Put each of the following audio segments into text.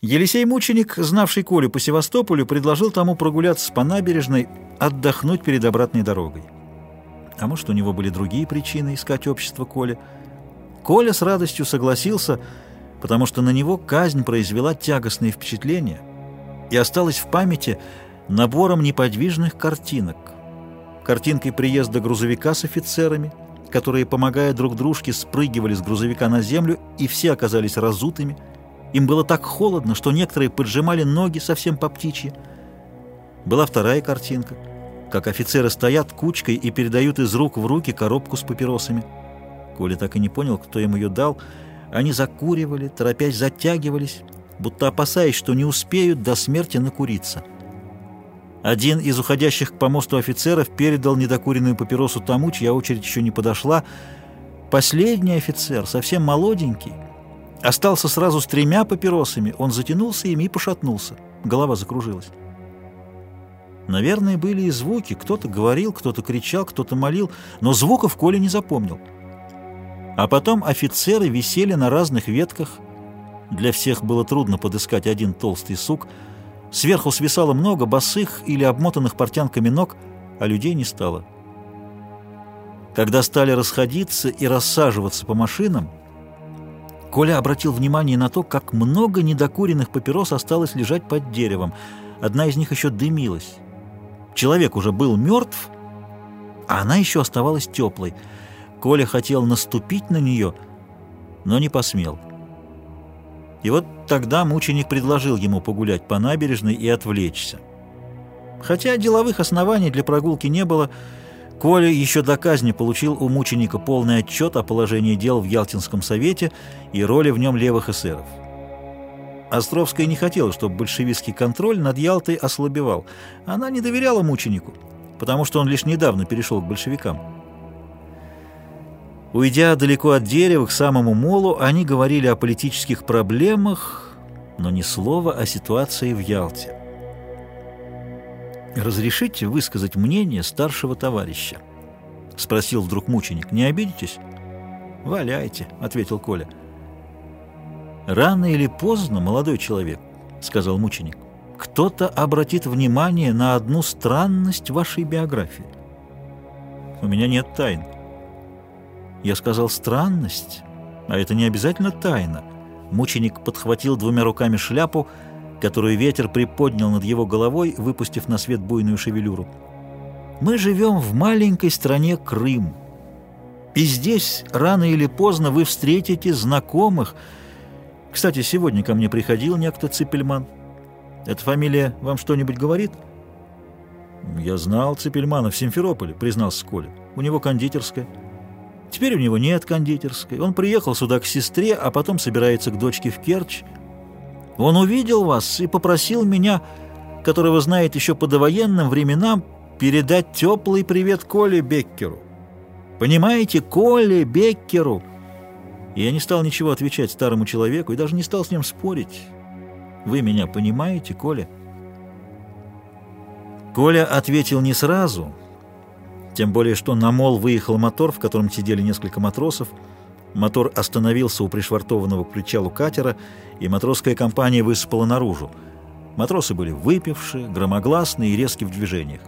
Елисей Мученик, знавший Колю по Севастополю, предложил тому прогуляться по набережной, отдохнуть перед обратной дорогой. А может, у него были другие причины искать общество Коли. Коля с радостью согласился, потому что на него казнь произвела тягостные впечатления и осталась в памяти набором неподвижных картинок. Картинкой приезда грузовика с офицерами, которые, помогая друг дружке, спрыгивали с грузовика на землю, и все оказались разутыми. Им было так холодно, что некоторые поджимали ноги совсем по птичьи. Была вторая картинка — как офицеры стоят кучкой и передают из рук в руки коробку с папиросами. Коля так и не понял, кто им ее дал. Они закуривали, торопясь затягивались, будто опасаясь, что не успеют до смерти накуриться. Один из уходящих к помосту офицеров передал недокуренную папиросу тому, чья очередь еще не подошла. Последний офицер, совсем молоденький, остался сразу с тремя папиросами. Он затянулся ими и пошатнулся. Голова закружилась. Наверное, были и звуки. Кто-то говорил, кто-то кричал, кто-то молил, но звуков Коля не запомнил. А потом офицеры висели на разных ветках. Для всех было трудно подыскать один толстый сук. Сверху свисало много босых или обмотанных портянками ног, а людей не стало. Когда стали расходиться и рассаживаться по машинам, Коля обратил внимание на то, как много недокуренных папирос осталось лежать под деревом. Одна из них еще дымилась. Человек уже был мертв, а она еще оставалась теплой. Коля хотел наступить на нее, но не посмел. И вот тогда мученик предложил ему погулять по набережной и отвлечься. Хотя деловых оснований для прогулки не было, Коля еще до казни получил у мученика полный отчет о положении дел в Ялтинском совете и роли в нем левых эсеров. Островская не хотела, чтобы большевистский контроль над Ялтой ослабевал. Она не доверяла мученику, потому что он лишь недавно перешел к большевикам. Уйдя далеко от дерева к самому молу, они говорили о политических проблемах, но ни слова о ситуации в Ялте. «Разрешите высказать мнение старшего товарища?» — спросил вдруг мученик. «Не обидитесь?» «Валяйте», — ответил Коля. «Рано или поздно, молодой человек, — сказал мученик, — кто-то обратит внимание на одну странность вашей биографии. У меня нет тайн. Я сказал «странность», а это не обязательно тайна. Мученик подхватил двумя руками шляпу, которую ветер приподнял над его головой, выпустив на свет буйную шевелюру. Мы живем в маленькой стране Крым. И здесь рано или поздно вы встретите знакомых, кстати, сегодня ко мне приходил некто Ципельман. Эта фамилия вам что-нибудь говорит? Я знал Ципельмана в Симферополе, признался Коля. У него кондитерская. Теперь у него нет кондитерской. Он приехал сюда к сестре, а потом собирается к дочке в Керчь. Он увидел вас и попросил меня, которого знает еще по довоенным временам, передать теплый привет Коле Беккеру. Понимаете, Коле Беккеру — и я не стал ничего отвечать старому человеку и даже не стал с ним спорить. Вы меня понимаете, Коля? Коля ответил не сразу, тем более что на мол выехал мотор, в котором сидели несколько матросов. Мотор остановился у пришвартованного к причалу катера, и матросская компания высыпала наружу. Матросы были выпившие, громогласные и резки в движениях.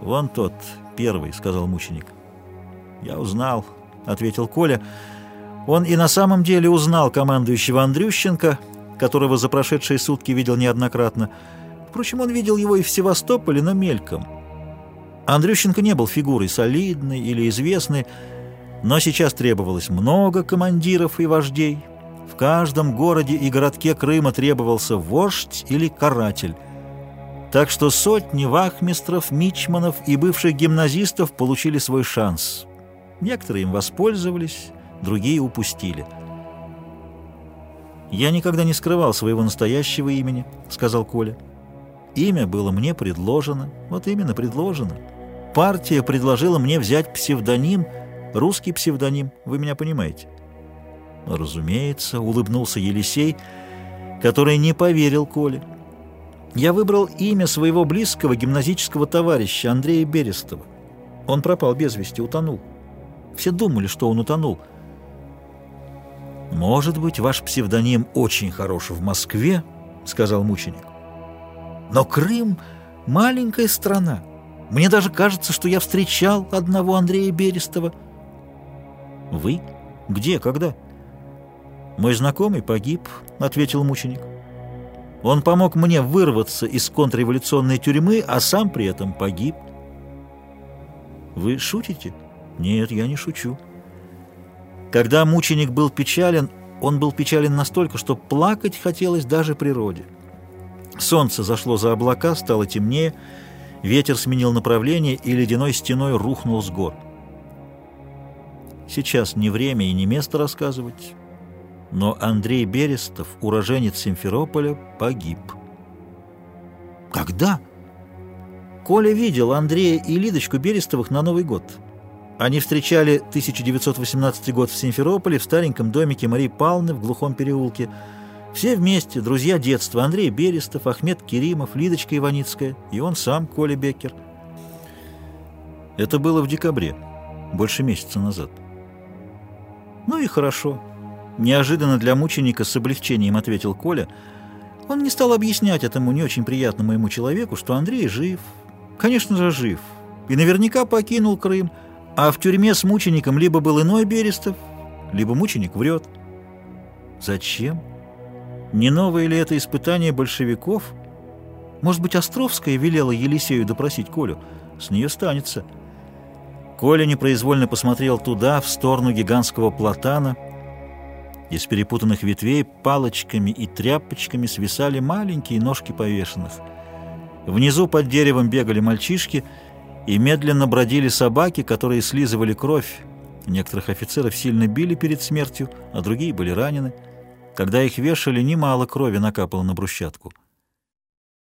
«Вон тот, первый», — сказал мученик. «Я узнал». — ответил Коля. Он и на самом деле узнал командующего Андрющенко, которого за прошедшие сутки видел неоднократно. Впрочем, он видел его и в Севастополе, но мельком. Андрющенко не был фигурой солидной или известной, но сейчас требовалось много командиров и вождей. В каждом городе и городке Крыма требовался вождь или каратель. Так что сотни вахмистров, мичманов и бывших гимназистов получили свой шанс — Некоторые им воспользовались, другие упустили. «Я никогда не скрывал своего настоящего имени», — сказал Коля. «Имя было мне предложено, вот именно предложено. Партия предложила мне взять псевдоним, русский псевдоним, вы меня понимаете». «Разумеется», — улыбнулся Елисей, который не поверил Коле. «Я выбрал имя своего близкого гимназического товарища Андрея Берестова. Он пропал без вести, утонул». Все думали, что он утонул. «Может быть, ваш псевдоним очень хорош в Москве», — сказал мученик. «Но Крым — маленькая страна. Мне даже кажется, что я встречал одного Андрея Берестова». «Вы? Где? Когда?» «Мой знакомый погиб», — ответил мученик. «Он помог мне вырваться из контрреволюционной тюрьмы, а сам при этом погиб». «Вы шутите?» «Нет, я не шучу». Когда мученик был печален, он был печален настолько, что плакать хотелось даже природе. Солнце зашло за облака, стало темнее, ветер сменил направление и ледяной стеной рухнул с гор. Сейчас не время и не место рассказывать, но Андрей Берестов, уроженец Симферополя, погиб. Когда? Коля видел Андрея и Лидочку Берестовых на Новый год. Они встречали 1918 год в Симферополе, в стареньком домике Марии Павловны в глухом переулке. Все вместе, друзья детства, Андрей Берестов, Ахмед Керимов, Лидочка Иваницкая и он сам, Коля Беккер. Это было в декабре, больше месяца назад. Ну и хорошо. Неожиданно для мученика с облегчением ответил Коля. Он не стал объяснять этому не очень приятному ему человеку, что Андрей жив. Конечно же, жив. И наверняка покинул Крым. А в тюрьме с мучеником либо был иной Берестов, либо мученик врет. Зачем? Не новое ли это испытание большевиков? Может быть, Островская велела Елисею допросить Колю? С нее станется. Коля непроизвольно посмотрел туда, в сторону гигантского платана. Из перепутанных ветвей палочками и тряпочками свисали маленькие ножки повешенных. Внизу под деревом бегали мальчишки — и медленно бродили собаки, которые слизывали кровь. Некоторых офицеров сильно били перед смертью, а другие были ранены. Когда их вешали, немало крови накапало на брусчатку.